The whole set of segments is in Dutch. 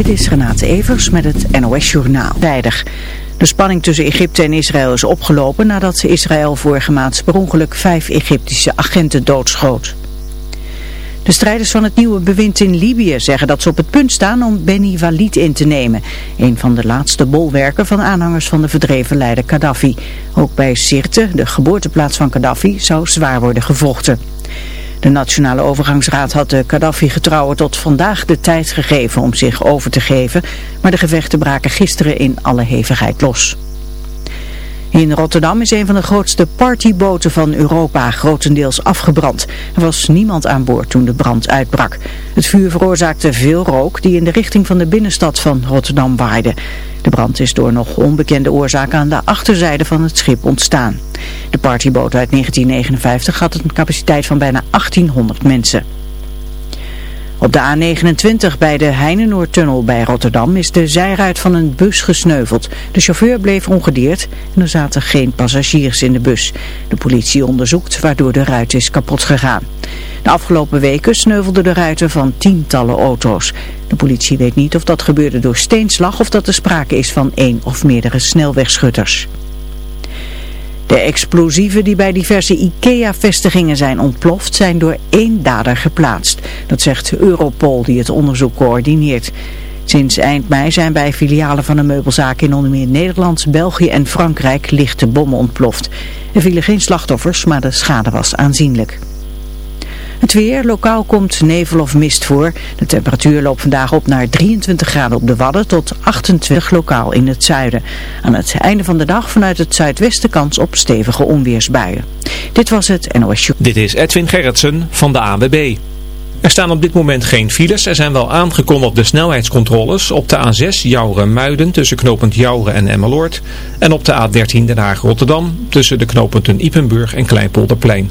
Dit is Renate Evers met het NOS Journaal. Vrijdag. De spanning tussen Egypte en Israël is opgelopen nadat Israël vorige maand per ongeluk vijf Egyptische agenten doodschoot. De strijders van het nieuwe bewind in Libië zeggen dat ze op het punt staan om Beni Walid in te nemen. Een van de laatste bolwerken van aanhangers van de verdreven leider Gaddafi. Ook bij Sirte, de geboorteplaats van Gaddafi, zou zwaar worden gevochten. De Nationale Overgangsraad had de Gaddafi-getrouwen tot vandaag de tijd gegeven om zich over te geven, maar de gevechten braken gisteren in alle hevigheid los. In Rotterdam is een van de grootste partyboten van Europa grotendeels afgebrand. Er was niemand aan boord toen de brand uitbrak. Het vuur veroorzaakte veel rook die in de richting van de binnenstad van Rotterdam waaide. De brand is door nog onbekende oorzaken aan de achterzijde van het schip ontstaan. De partyboot uit 1959 had een capaciteit van bijna 1800 mensen. Op de A29 bij de Heinenoordtunnel bij Rotterdam is de zijruit van een bus gesneuveld. De chauffeur bleef ongedeerd en er zaten geen passagiers in de bus. De politie onderzoekt waardoor de ruit is kapot gegaan. De afgelopen weken sneuvelden de ruiten van tientallen auto's. De politie weet niet of dat gebeurde door steenslag of dat er sprake is van één of meerdere snelwegschutters. De explosieven die bij diverse IKEA-vestigingen zijn ontploft zijn door één dader geplaatst. Dat zegt Europol die het onderzoek coördineert. Sinds eind mei zijn bij filialen van de meubelzaak in onder meer Nederland, België en Frankrijk lichte bommen ontploft. Er vielen geen slachtoffers, maar de schade was aanzienlijk. Het weer, lokaal komt nevel of mist voor. De temperatuur loopt vandaag op naar 23 graden op de Wadden tot 28 lokaal in het zuiden. Aan het einde van de dag vanuit het zuidwesten kans op stevige onweersbuien. Dit was het NOS. Dit is Edwin Gerritsen van de ANWB. Er staan op dit moment geen files. Er zijn wel aangekondigde snelheidscontroles op de A6 Jouren-Muiden tussen knooppunt Jouren en Emmeloord. En op de A13 Den Haag-Rotterdam tussen de knooppunten Ipenburg en Kleinpolderplein.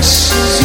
kisses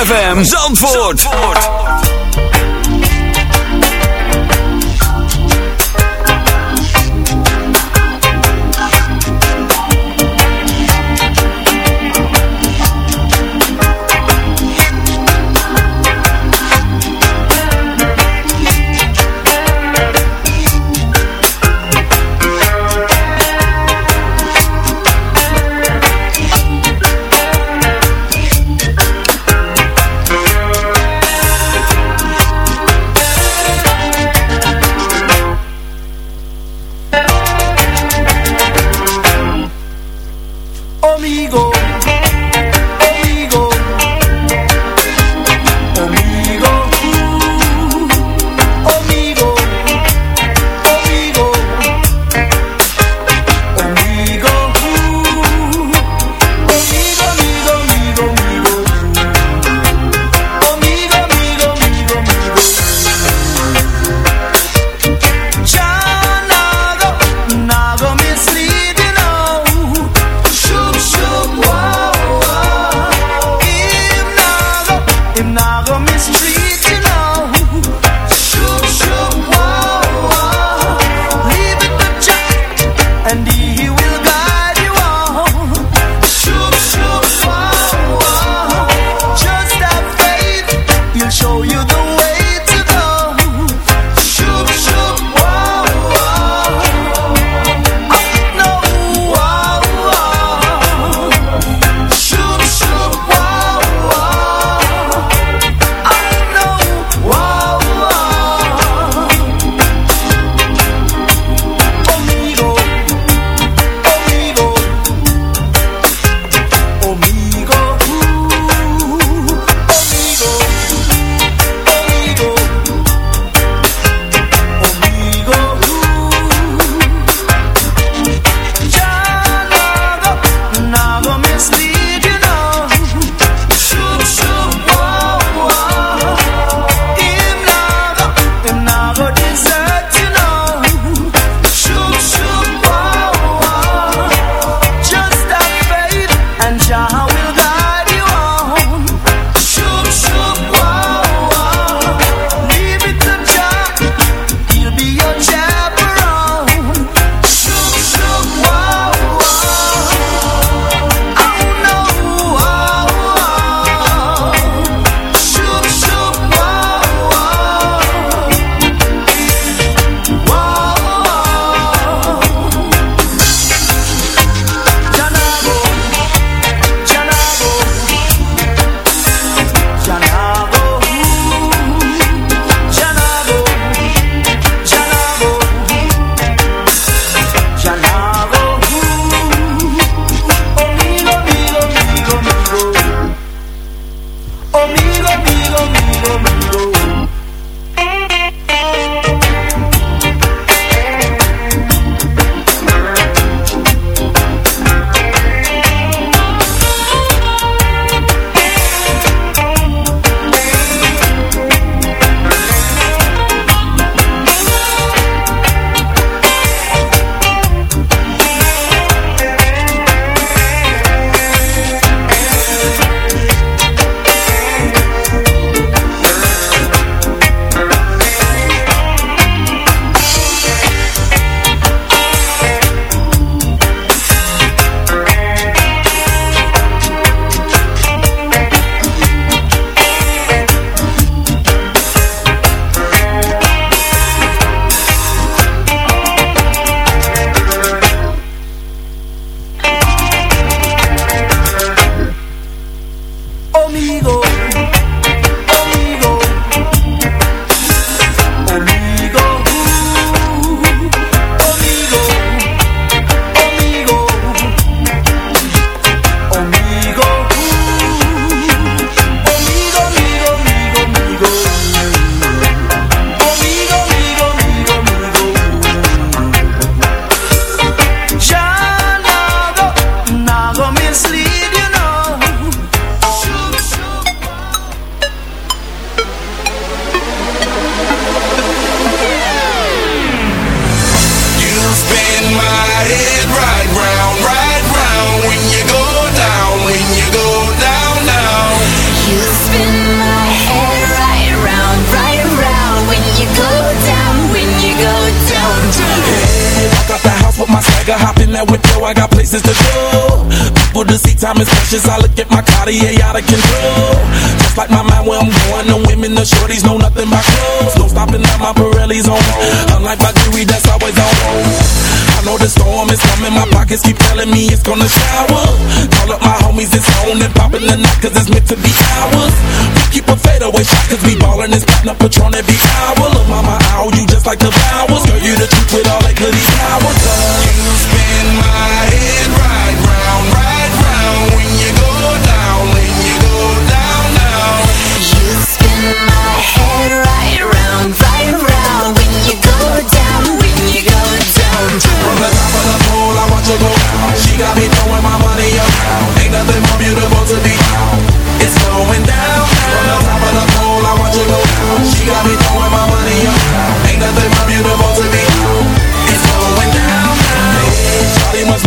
ZFM Zandvoort. Nigga hop in that window, I got places to go. People to see, time is precious. I look at my Cartier out of control. Just like my mind where I'm going, the women, the shorties know nothing but clothes. No stopping at my Pirelli's on. Unlike my jewelry, that's always on. I know the storm is coming, my pockets keep telling me it's gonna shower. Call up my homies, it's on and popping the night, cause it's meant to be ours. We keep a fadeaway shot, cause we ballin' and spittin' up Patron every hour. Look, mama, ow, you just like the flowers. Girl, you the truth with all that goodies powers. You spin my head From the top of the pole, I watch her go. She got me throwing my money around. Ain't nothing more beautiful to be. It's going down. From the top of the pole, I watch her go down. She got me throwing my money around. Ain't nothing more beautiful to be. It's going down. Must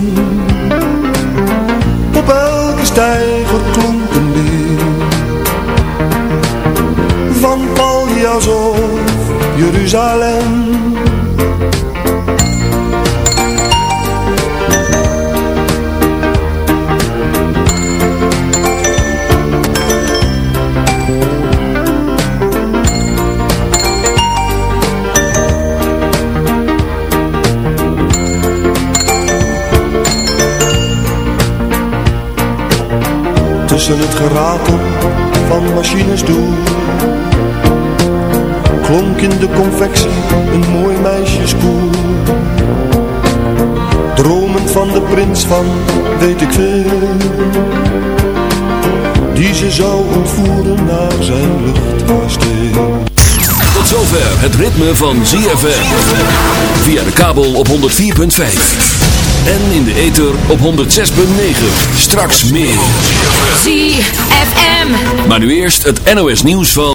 Jerusalem confectie een mooi meisjeskoer Dromend van de prins van weet ik veel Die ze zou ontvoeren naar zijn luchtkasteel Tot zover het ritme van ZFM. Via de kabel op 104.5. En in de ether op 106.9. Straks meer. ZFM. Maar nu eerst het NOS nieuws van...